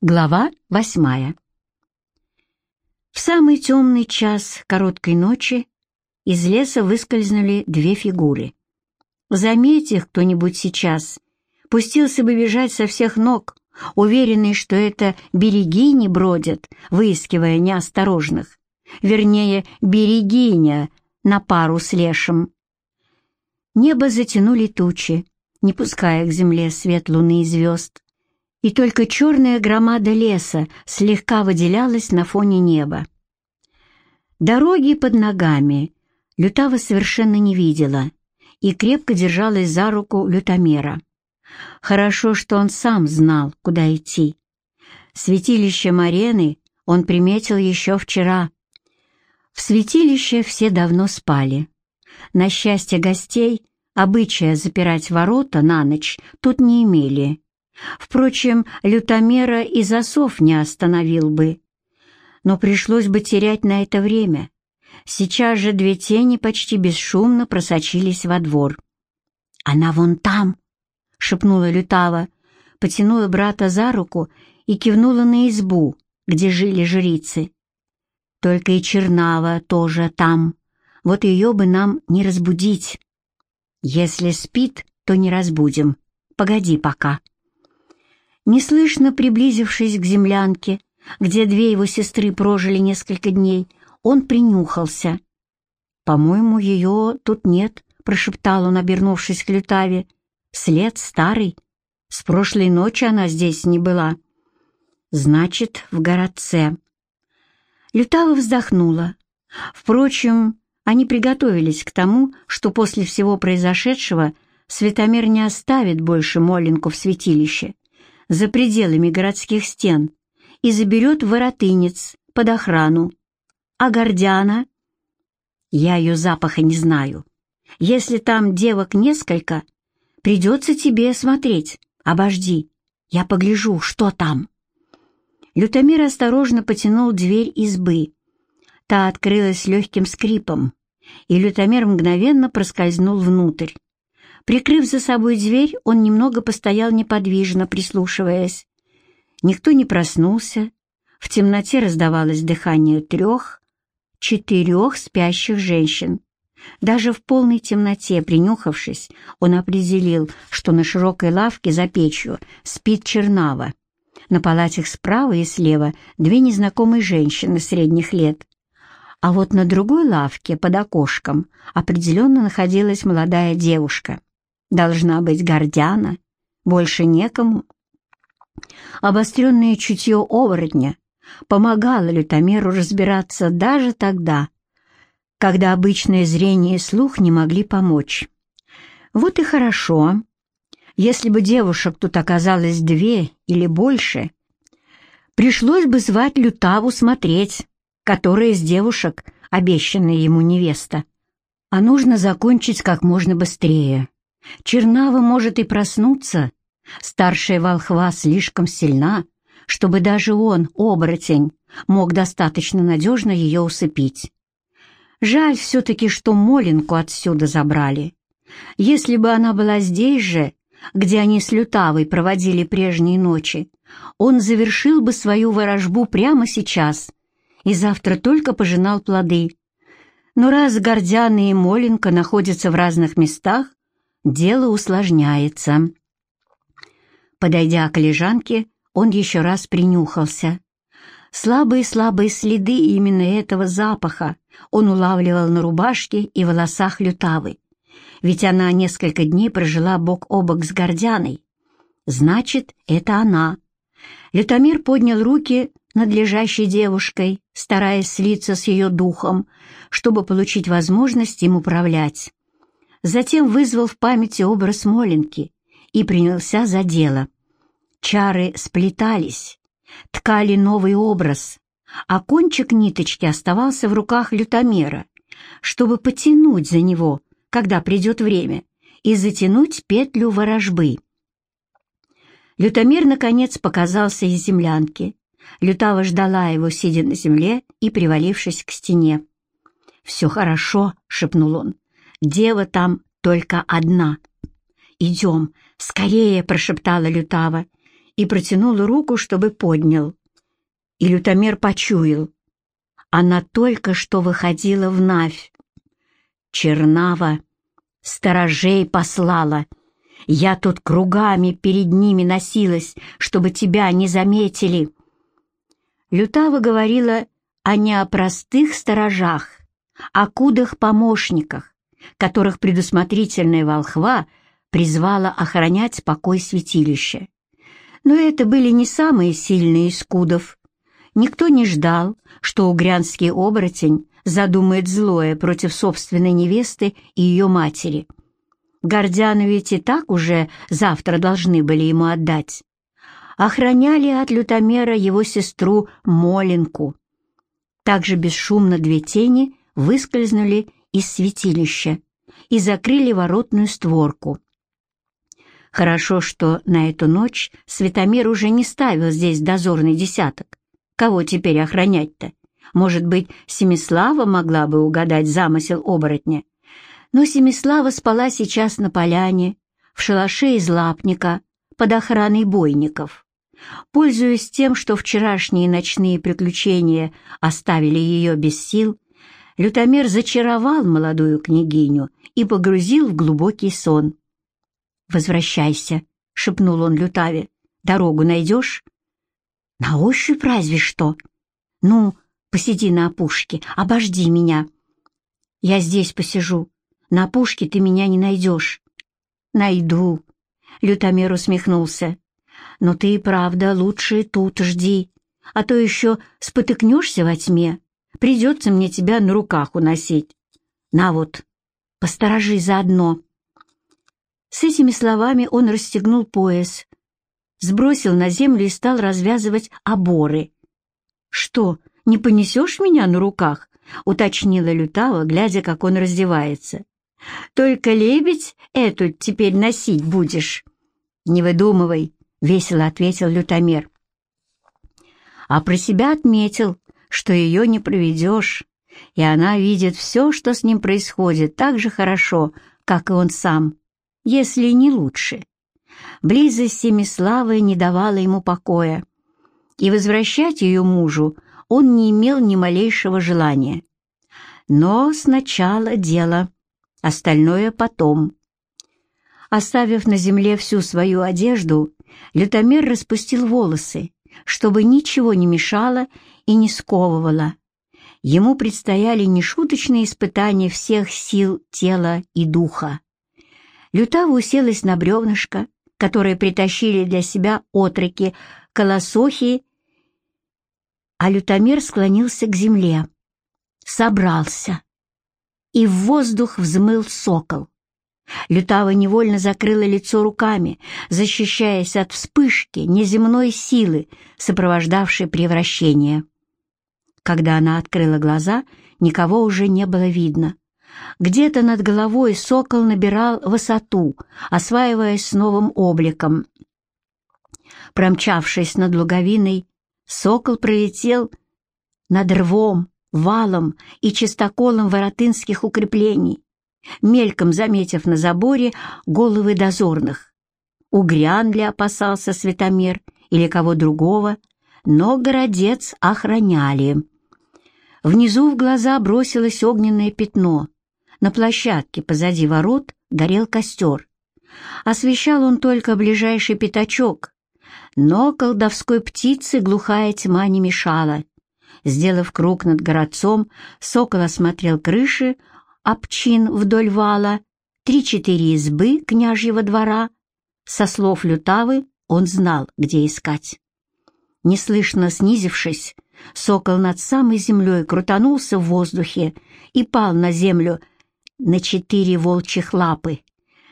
Глава восьмая. В самый темный час короткой ночи из леса выскользнули две фигуры. Заметь их кто-нибудь сейчас, пустился бы бежать со всех ног, уверенный, что это берегини бродят, выискивая неосторожных. Вернее, берегиня на пару с лешим. Небо затянули тучи, не пуская к земле свет луны и звезд и только черная громада леса слегка выделялась на фоне неба. Дороги под ногами Лютава совершенно не видела и крепко держалась за руку лютомера. Хорошо, что он сам знал, куда идти. Святилище Марены он приметил еще вчера. В святилище все давно спали. На счастье гостей обычая запирать ворота на ночь тут не имели. Впрочем, лютомера и засов не остановил бы. Но пришлось бы терять на это время. Сейчас же две тени почти бесшумно просочились во двор. «Она вон там!» — шепнула Лютава, потянула брата за руку и кивнула на избу, где жили жрицы. «Только и Чернава тоже там. Вот ее бы нам не разбудить. Если спит, то не разбудим. Погоди пока». Неслышно приблизившись к землянке, где две его сестры прожили несколько дней, он принюхался. «По-моему, ее тут нет», — прошептал он, обернувшись к Лютаве. «След старый. С прошлой ночи она здесь не была». «Значит, в городце». Лютава вздохнула. Впрочем, они приготовились к тому, что после всего произошедшего Светомир не оставит больше Моленку в святилище за пределами городских стен и заберет воротынец под охрану. А Гордяна? Я ее запаха не знаю. Если там девок несколько, придется тебе смотреть. Обожди, я погляжу, что там. Лютомир осторожно потянул дверь избы. Та открылась легким скрипом, и Лютомер мгновенно проскользнул внутрь. Прикрыв за собой дверь, он немного постоял неподвижно, прислушиваясь. Никто не проснулся. В темноте раздавалось дыхание трех, четырех спящих женщин. Даже в полной темноте, принюхавшись, он определил, что на широкой лавке за печью спит Чернава. На палатях справа и слева две незнакомые женщины средних лет. А вот на другой лавке, под окошком, определенно находилась молодая девушка. Должна быть Гордяна, больше некому. Обостренное чутье оборотня помогало лютомеру разбираться даже тогда, когда обычное зрение и слух не могли помочь. Вот и хорошо. Если бы девушек тут оказалось две или больше, пришлось бы звать Лютаву смотреть, которая из девушек обещанная ему невеста. А нужно закончить как можно быстрее. Чернава может и проснуться. Старшая волхва слишком сильна, чтобы даже он, оборотень, мог достаточно надежно ее усыпить. Жаль все-таки, что Моленку отсюда забрали. Если бы она была здесь же, где они с Лютавой проводили прежние ночи, он завершил бы свою ворожбу прямо сейчас и завтра только пожинал плоды. Но раз Гордяна и Моленка находятся в разных местах, дело усложняется. Подойдя к лежанке, он еще раз принюхался. Слабые-слабые следы именно этого запаха он улавливал на рубашке и волосах Лютавы, ведь она несколько дней прожила бок о бок с Гордяной. Значит, это она. Лютомир поднял руки над лежащей девушкой, стараясь слиться с ее духом, чтобы получить возможность им управлять затем вызвал в памяти образ Моленки и принялся за дело. Чары сплетались, ткали новый образ, а кончик ниточки оставался в руках лютомера, чтобы потянуть за него, когда придет время, и затянуть петлю ворожбы. Лютомер, наконец, показался из землянки. Лютава ждала его, сидя на земле и привалившись к стене. «Все хорошо», — шепнул он. Дева там только одна. «Идем, скорее!» — прошептала Лютава и протянул руку, чтобы поднял. И лютомер почуял. Она только что выходила в Навь. Чернава сторожей послала. Я тут кругами перед ними носилась, чтобы тебя не заметили. Лютава говорила а не о простых сторожах, о кудах-помощниках, которых предусмотрительная волхва призвала охранять покой святилища. Но это были не самые сильные из кудов. Никто не ждал, что угрянский оборотень задумает злое против собственной невесты и ее матери. Гордяну ведь и так уже завтра должны были ему отдать. Охраняли от лютомера его сестру Моленку. Также бесшумно две тени выскользнули из святилища и закрыли воротную створку. Хорошо, что на эту ночь Светомир уже не ставил здесь дозорный десяток. Кого теперь охранять-то? Может быть, Семислава могла бы угадать замысел оборотня. Но Семислава спала сейчас на поляне, в шалаше из лапника, под охраной бойников. Пользуясь тем, что вчерашние ночные приключения оставили ее без сил, Лютомер зачаровал молодую княгиню и погрузил в глубокий сон. «Возвращайся», — шепнул он Лютаве. «Дорогу найдешь?» «На ощупь разве что. Ну, посиди на опушке, обожди меня». «Я здесь посижу. На опушке ты меня не найдешь». «Найду», — Лютомер усмехнулся. «Но ты и правда лучше тут жди, а то еще спотыкнешься во тьме. Придется мне тебя на руках уносить. На вот, посторожи заодно». С этими словами он расстегнул пояс, сбросил на землю и стал развязывать оборы. «Что, не понесешь меня на руках?» — уточнила Лютава, глядя, как он раздевается. «Только лебедь эту теперь носить будешь?» «Не выдумывай», — весело ответил лютомер. А про себя отметил, что ее не проведешь, и она видит все, что с ним происходит, так же хорошо, как и он сам если не лучше. Близость Семиславы не давала ему покоя, и возвращать ее мужу он не имел ни малейшего желания. Но сначала дело, остальное потом. Оставив на земле всю свою одежду, Лютомер распустил волосы, чтобы ничего не мешало и не сковывало. Ему предстояли нешуточные испытания всех сил тела и духа. Лютава уселась на бревнышко, которое притащили для себя отроки, колосохи, а лютомер склонился к земле. Собрался. И в воздух взмыл сокол. Лютава невольно закрыла лицо руками, защищаясь от вспышки неземной силы, сопровождавшей превращение. Когда она открыла глаза, никого уже не было видно. Где-то над головой сокол набирал высоту, осваиваясь с новым обликом. Промчавшись над луговиной, сокол пролетел над рвом, валом и чистоколом воротынских укреплений, мельком заметив на заборе головы дозорных. Угрян ли опасался Светомер или кого другого, но городец охраняли. Внизу в глаза бросилось огненное пятно — на площадке позади ворот горел костер. Освещал он только ближайший пятачок, но колдовской птице глухая тьма не мешала. Сделав круг над городцом, сокол осмотрел крыши, обчин вдоль вала, три-четыре избы княжьего двора. Со слов Лютавы он знал, где искать. Неслышно снизившись, сокол над самой землей крутанулся в воздухе и пал на землю на четыре волчьих лапы.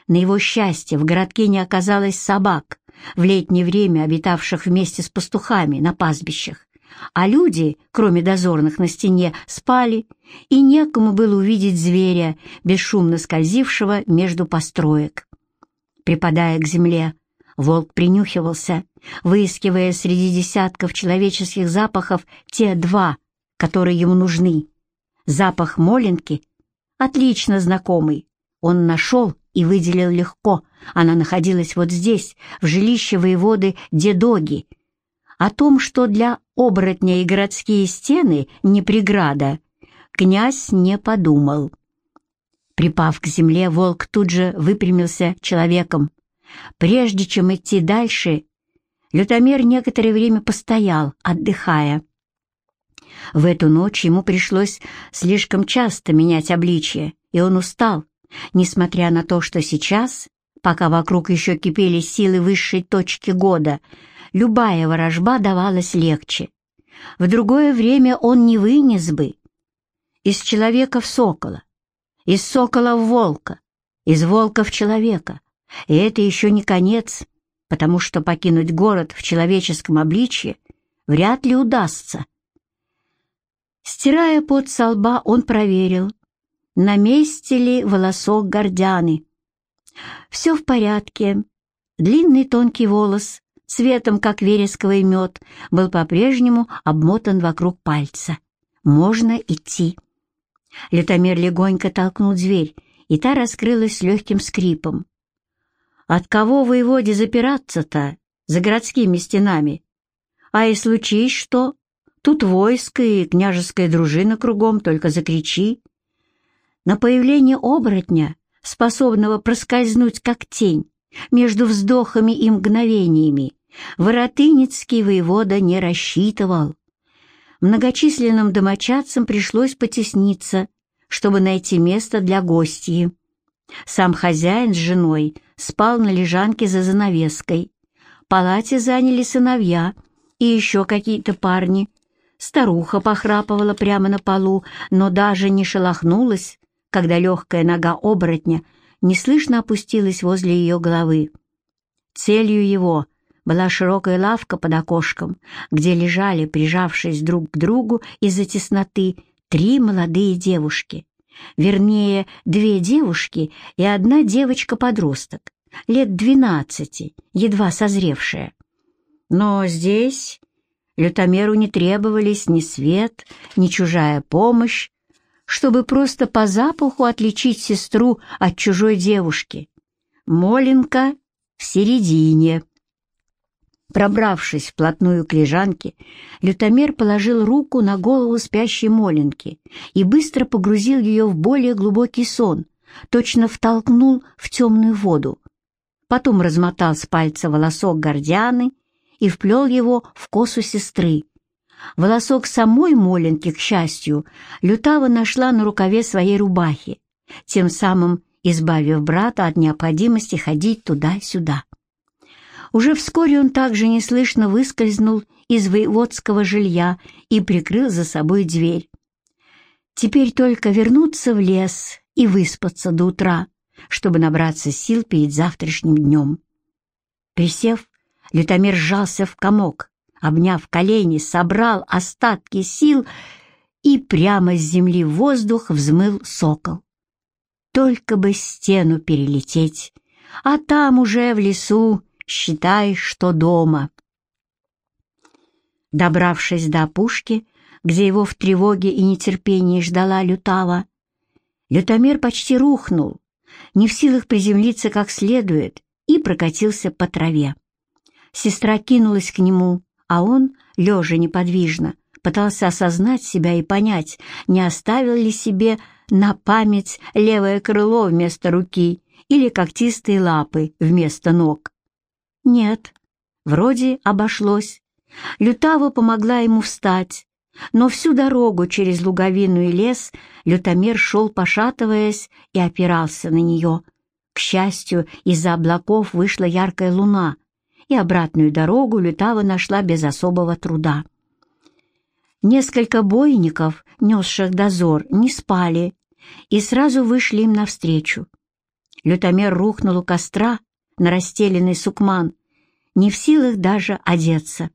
На его счастье в городке не оказалось собак, в летнее время обитавших вместе с пастухами на пастбищах, а люди, кроме дозорных на стене, спали, и некому было увидеть зверя, бесшумно скользившего между построек. Припадая к земле, волк принюхивался, выискивая среди десятков человеческих запахов те два, которые ему нужны. Запах моленки — отлично знакомый, он нашел и выделил легко. Она находилась вот здесь, в жилище воеводы Дедоги. О том, что для оборотня и городские стены не преграда, князь не подумал. Припав к земле, волк тут же выпрямился человеком. Прежде чем идти дальше, Лютомер некоторое время постоял, отдыхая. В эту ночь ему пришлось слишком часто менять обличье, и он устал, несмотря на то, что сейчас, пока вокруг еще кипели силы высшей точки года, любая ворожба давалась легче. В другое время он не вынес бы. Из человека в сокола, из сокола в волка, из волка в человека. И это еще не конец, потому что покинуть город в человеческом обличье вряд ли удастся. Стирая пот со лба, он проверил, на месте ли волосок гордяны. Все в порядке. Длинный тонкий волос, цветом как вересковый мед, был по-прежнему обмотан вокруг пальца. Можно идти. Лютомер легонько толкнул дверь, и та раскрылась с легким скрипом. «От кого воеводе запираться-то за городскими стенами? А и случись что, тут войско и княжеская дружина кругом, только закричи». На появление оборотня, способного проскользнуть как тень, между вздохами и мгновениями, Воротыницкий воевода не рассчитывал многочисленным домочадцам пришлось потесниться, чтобы найти место для гостей. Сам хозяин с женой спал на лежанке за занавеской. Палате заняли сыновья и еще какие-то парни. Старуха похрапывала прямо на полу, но даже не шелохнулась, когда легкая нога оборотня неслышно опустилась возле ее головы. Целью его была широкая лавка под окошком, где лежали, прижавшись друг к другу из-за тесноты, три молодые девушки. Вернее, две девушки и одна девочка-подросток, лет двенадцати, едва созревшая. Но здесь лютомеру не требовались ни свет, ни чужая помощь, чтобы просто по запаху отличить сестру от чужой девушки. Моленка в середине. Пробравшись вплотную к лежанке, лютомер положил руку на голову спящей Моленки и быстро погрузил ее в более глубокий сон, точно втолкнул в темную воду. Потом размотал с пальца волосок гордианы и вплел его в косу сестры. Волосок самой Моленки, к счастью, Лютава нашла на рукаве своей рубахи, тем самым избавив брата от необходимости ходить туда-сюда. Уже вскоре он также неслышно выскользнул из воеводского жилья и прикрыл за собой дверь. Теперь только вернуться в лес и выспаться до утра, чтобы набраться сил перед завтрашним днем. Присев, Лютомир сжался в комок, обняв колени, собрал остатки сил и прямо с земли в воздух взмыл сокол. Только бы стену перелететь, а там уже в лесу считай, что дома. Добравшись до опушки, где его в тревоге и нетерпении ждала Лютава, Лютомер почти рухнул, не в силах приземлиться как следует, и прокатился по траве. Сестра кинулась к нему, а он, лежа неподвижно, пытался осознать себя и понять, не оставил ли себе на память левое крыло вместо руки или когтистые лапы вместо ног. Нет, вроде обошлось. Лютава помогла ему встать, но всю дорогу через луговину и лес лютомер шел, пошатываясь, и опирался на нее. К счастью, из-за облаков вышла яркая луна, и обратную дорогу Лютава нашла без особого труда. Несколько бойников, несших дозор, не спали и сразу вышли им навстречу. Лютомер рухнул у костра, на расстеленный сукман, не в силах даже одеться.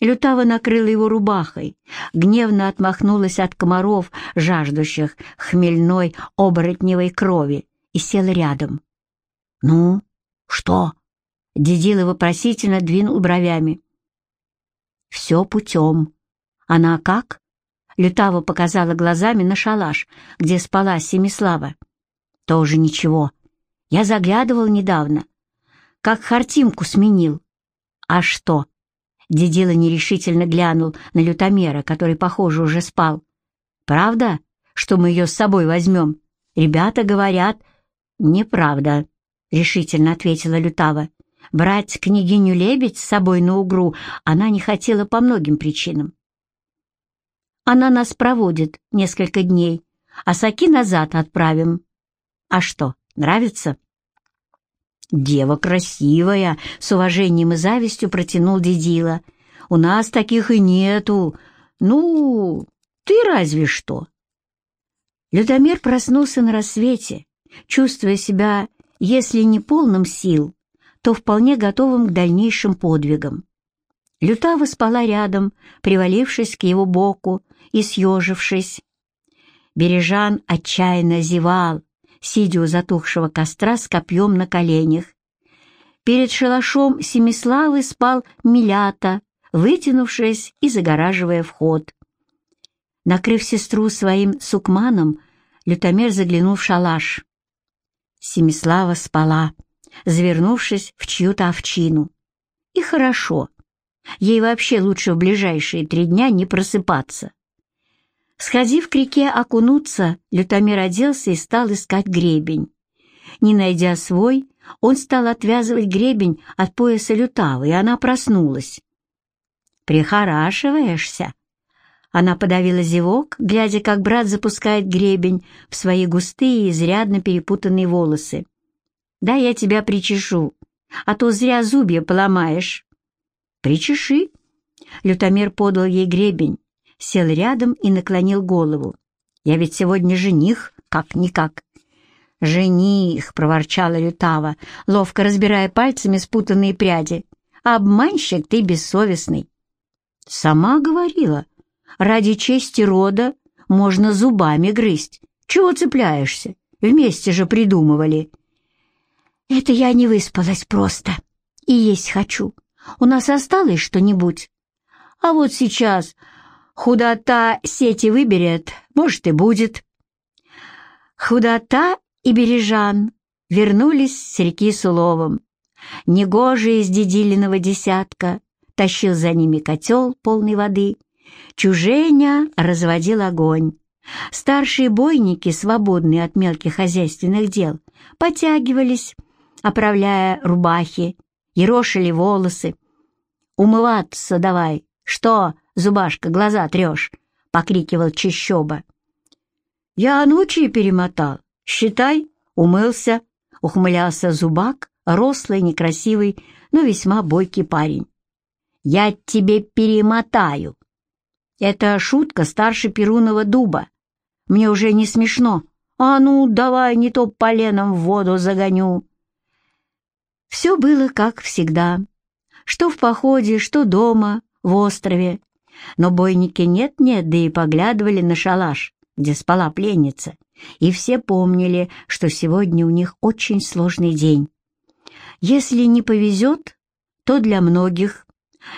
Лютава накрыла его рубахой, гневно отмахнулась от комаров, жаждущих хмельной оборотневой крови, и села рядом. «Ну, что?» — Дедила вопросительно двинул бровями. «Все путем. Она как?» Лютава показала глазами на шалаш, где спала Семислава. «Тоже ничего. Я заглядывал недавно, как Хартимку сменил. А что? Дедила нерешительно глянул на лютомера, который, похоже, уже спал. «Правда, что мы ее с собой возьмем? Ребята говорят...» «Неправда», — решительно ответила Лютава. Брать княгиню Лебедь с собой на угру она не хотела по многим причинам. Она нас проводит несколько дней, а Саки назад отправим. А что, нравится? Дева красивая, с уважением и завистью протянул Дедила. У нас таких и нету. Ну, ты разве что. Лютомер проснулся на рассвете, чувствуя себя, если не полным сил, то вполне готовым к дальнейшим подвигам. Лютава спала рядом, привалившись к его боку и съежившись. Бережан отчаянно зевал, сидя у затухшего костра с копьем на коленях. Перед шалашом Семиславы спал Милята, вытянувшись и загораживая вход. Накрыв сестру своим сукманом, Лютомер заглянул в шалаш. Семислава спала завернувшись в чью-то овчину. И хорошо. Ей вообще лучше в ближайшие три дня не просыпаться. Сходив к реке окунуться, Лютомир оделся и стал искать гребень. Не найдя свой, он стал отвязывать гребень от пояса Лютавы, и она проснулась. «Прихорашиваешься?» Она подавила зевок, глядя, как брат запускает гребень в свои густые, изрядно перепутанные волосы. Да я тебя причешу, а то зря зубья поломаешь. Причеши. Лютомер подал ей гребень, сел рядом и наклонил голову. Я ведь сегодня жених, как-никак. «Жених!» — проворчала Лютава, ловко разбирая пальцами спутанные пряди. «Обманщик ты бессовестный!» «Сама говорила, ради чести рода можно зубами грызть. Чего цепляешься? Вместе же придумывали!» Это я не выспалась просто. И есть хочу. У нас осталось что-нибудь? А вот сейчас худота сети выберет, может и будет. Худота и Бережан вернулись с реки с уловом. Из дедилиного десятка тащил за ними котел полный воды. Чуженя разводил огонь. Старшие бойники, свободные от мелких хозяйственных дел, потягивались, оправляя рубахи, ерошили волосы. «Умываться давай! Что, зубашка, глаза трешь?» — покрикивал Чищоба. «Я ночи перемотал. Считай, умылся», — ухмылялся зубак, рослый, некрасивый, но весьма бойкий парень. «Я тебе перемотаю». Это шутка старше Перунова дуба. Мне уже не смешно. А ну, давай, не то поленом в воду загоню. Все было как всегда. Что в походе, что дома, в острове. Но бойники нет-нет, да и поглядывали на шалаш, где спала пленница, и все помнили, что сегодня у них очень сложный день. Если не повезет, то для многих,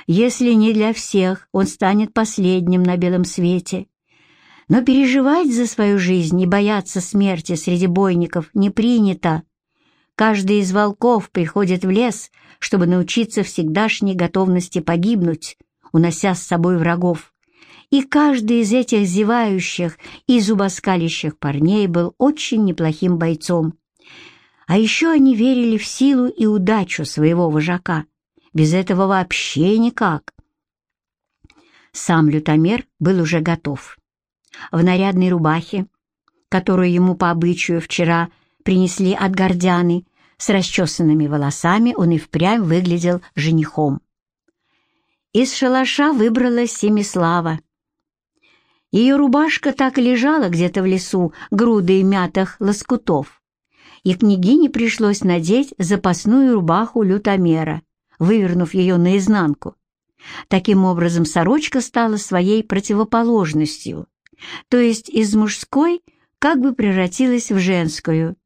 если не для всех, он станет последним на белом свете. Но переживать за свою жизнь и бояться смерти среди бойников не принято. Каждый из волков приходит в лес, чтобы научиться всегдашней готовности погибнуть, унося с собой врагов. И каждый из этих зевающих и зубоскалящих парней был очень неплохим бойцом. А еще они верили в силу и удачу своего вожака. Без этого вообще никак. Сам лютомер был уже готов. В нарядной рубахе, которую ему по обычаю вчера принесли от гордяны, с расчесанными волосами он и впрямь выглядел женихом. Из шалаша выбралась Семислава. Ее рубашка так и лежала где-то в лесу, грудой мятых лоскутов, и княгине пришлось надеть запасную рубаху лютомера, вывернув ее наизнанку. Таким образом, сорочка стала своей противоположностью, то есть из мужской как бы превратилась в женскую.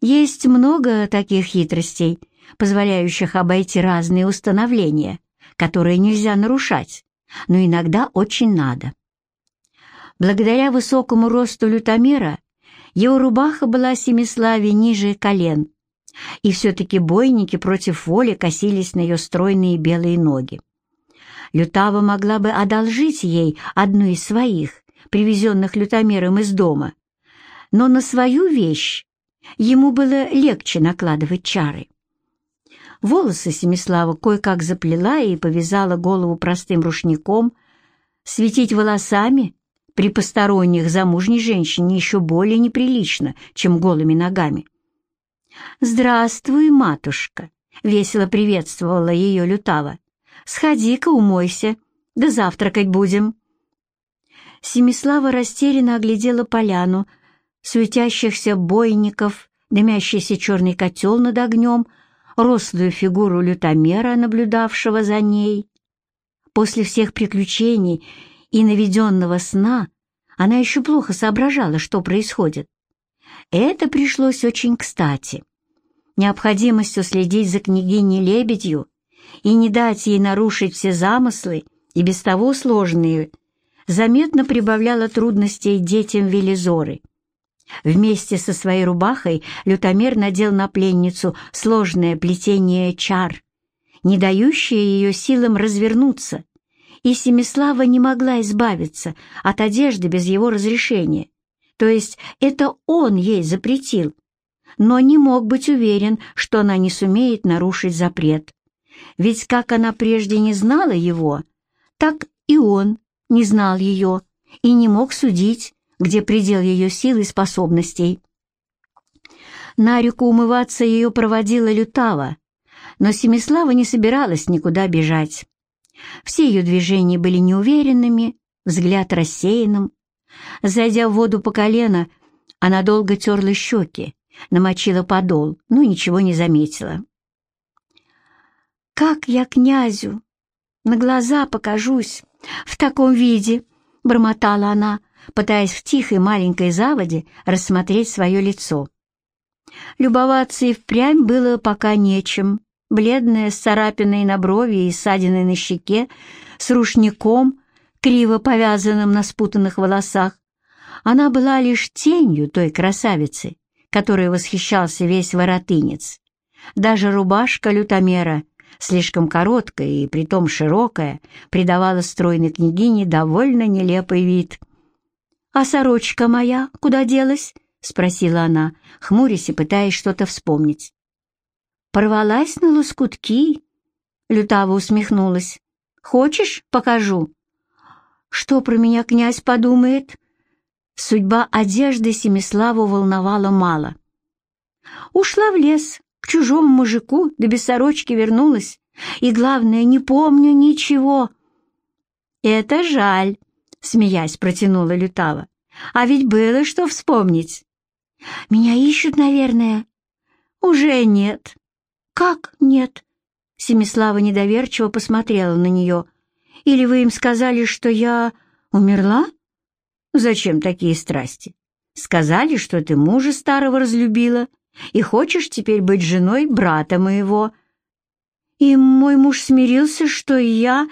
Есть много таких хитростей, позволяющих обойти разные установления, которые нельзя нарушать, но иногда очень надо. Благодаря высокому росту лютомера его рубаха была семиславе ниже колен, И все-таки бойники против воли косились на ее стройные белые ноги. Лютава могла бы одолжить ей одну из своих, привезенных лютомером из дома, но на свою вещь ему было легче накладывать чары. Волосы Семислава кое-как заплела и повязала голову простым рушником. Светить волосами при посторонних замужней женщине еще более неприлично, чем голыми ногами. «Здравствуй, матушка!» — весело приветствовала ее Лютава. «Сходи-ка умойся, да завтракать будем». Семислава растерянно оглядела поляну, суетящихся бойников, дымящийся черный котел над огнем, рослую фигуру лютомера, наблюдавшего за ней. После всех приключений и наведенного сна она еще плохо соображала, что происходит. Это пришлось очень кстати. Необходимостью следить за княгиней Лебедью и не дать ей нарушить все замыслы и без того сложные, заметно прибавляла трудностей детям Велизоры. Вместе со своей рубахой лютомер надел на пленницу сложное плетение чар, не дающее ее силам развернуться, и Семислава не могла избавиться от одежды без его разрешения. То есть это он ей запретил, но не мог быть уверен, что она не сумеет нарушить запрет. Ведь как она прежде не знала его, так и он не знал ее и не мог судить, где предел ее сил и способностей. На реку умываться ее проводила Лютава, но Семислава не собиралась никуда бежать. Все ее движения были неуверенными, взгляд рассеянным. Зайдя в воду по колено, она долго терла щеки, намочила подол, но ничего не заметила. «Как я князю на глаза покажусь в таком виде!» — бормотала она, пытаясь в тихой маленькой заводе рассмотреть свое лицо. Любоваться и впрямь было пока нечем бледная, с царапиной на брови и ссадиной на щеке, с рушником, криво повязанным на спутанных волосах. Она была лишь тенью той красавицы, которой восхищался весь воротынец. Даже рубашка лютомера, слишком короткая и притом широкая, придавала стройной княгине довольно нелепый вид. «А сорочка моя куда делась?» — спросила она, хмурясь и пытаясь что-то вспомнить. Порвалась на лоскутки. Лютава усмехнулась. Хочешь, покажу? Что про меня князь подумает? Судьба одежды Семиславу волновала мало. Ушла в лес, к чужому мужику, да без сорочки вернулась. И, главное, не помню ничего. «Это жаль», — смеясь протянула Лютава. «А ведь было что вспомнить». «Меня ищут, наверное». «Уже нет. «Как нет?» Семислава недоверчиво посмотрела на нее. «Или вы им сказали, что я умерла?» «Зачем такие страсти? Сказали, что ты мужа старого разлюбила и хочешь теперь быть женой брата моего». «И мой муж смирился, что я...»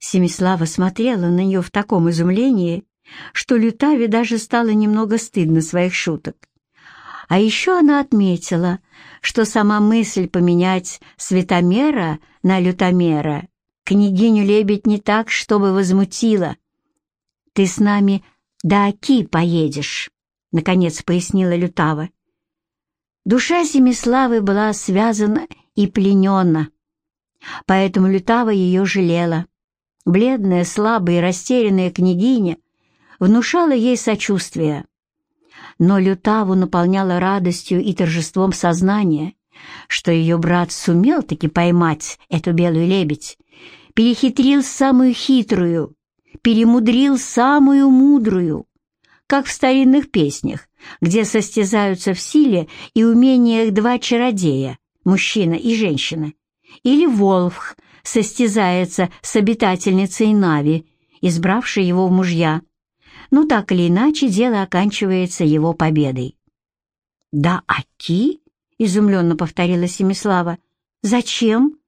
Семислава смотрела на нее в таком изумлении, что Лютаве даже стало немного стыдно своих шуток. А еще она отметила, что сама мысль поменять светомера на лютомера княгиню Лебедь не так, чтобы возмутила. «Ты с нами до Оки поедешь», — наконец пояснила Лютава. Душа Семиславы была связана и пленена, поэтому Лютава ее жалела. Бледная, слабая и растерянная княгиня внушала ей сочувствие но Лютаву наполняла радостью и торжеством сознания, что ее брат сумел таки поймать эту белую лебедь, перехитрил самую хитрую, перемудрил самую мудрую, как в старинных песнях, где состязаются в силе и умениях два чародея, мужчина и женщина, или Волфх состязается с обитательницей Нави, избравшей его в мужья, но так или иначе дело оканчивается его победой. «Да, Аки?» — изумленно повторила Семислава. «Зачем?»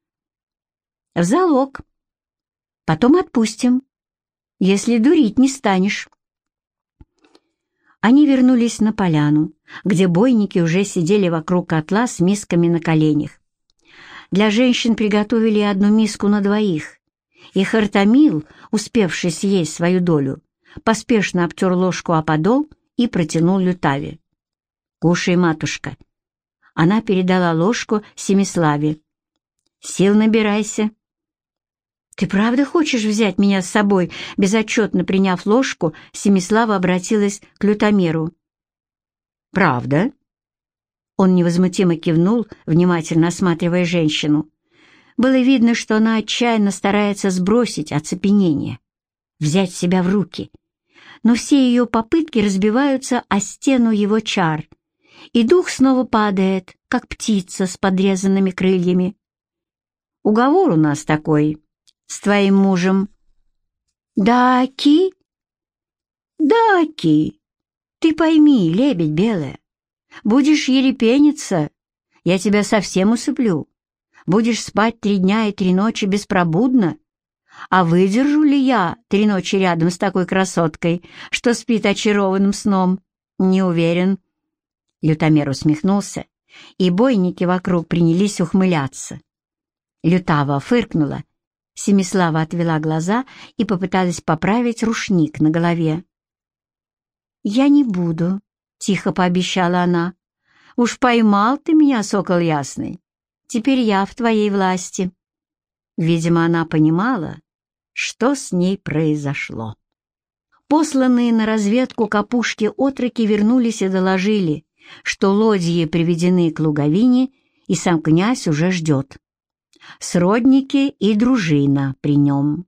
«В залог. Потом отпустим, если дурить не станешь». Они вернулись на поляну, где бойники уже сидели вокруг котла с мисками на коленях. Для женщин приготовили одну миску на двоих, и Хартамил, успевший съесть свою долю, поспешно обтер ложку о подол и протянул Лютаве. «Кушай, матушка». Она передала ложку Семиславе. «Сил набирайся». «Ты правда хочешь взять меня с собой?» Безотчетно приняв ложку, Семислава обратилась к лютомеру. «Правда?» Он невозмутимо кивнул, внимательно осматривая женщину. Было видно, что она отчаянно старается сбросить оцепенение, взять себя в руки. Но все ее попытки разбиваются о стену его чар, и дух снова падает, как птица с подрезанными крыльями. «Уговор у нас такой», с твоим мужем?» «Да, Ки?» «Да, Ки. Ты пойми, лебедь белая, будешь ерепениться, я тебя совсем усыплю. Будешь спать три дня и три ночи беспробудно. А выдержу ли я три ночи рядом с такой красоткой, что спит очарованным сном? Не уверен». Лютомер усмехнулся, и бойники вокруг принялись ухмыляться. Лютава фыркнула Семислава отвела глаза и попыталась поправить рушник на голове. «Я не буду», — тихо пообещала она. «Уж поймал ты меня, сокол ясный. Теперь я в твоей власти». Видимо, она понимала, что с ней произошло. Посланные на разведку капушки отроки вернулись и доложили, что лодьи приведены к луговине, и сам князь уже ждет сродники и дружина при нем.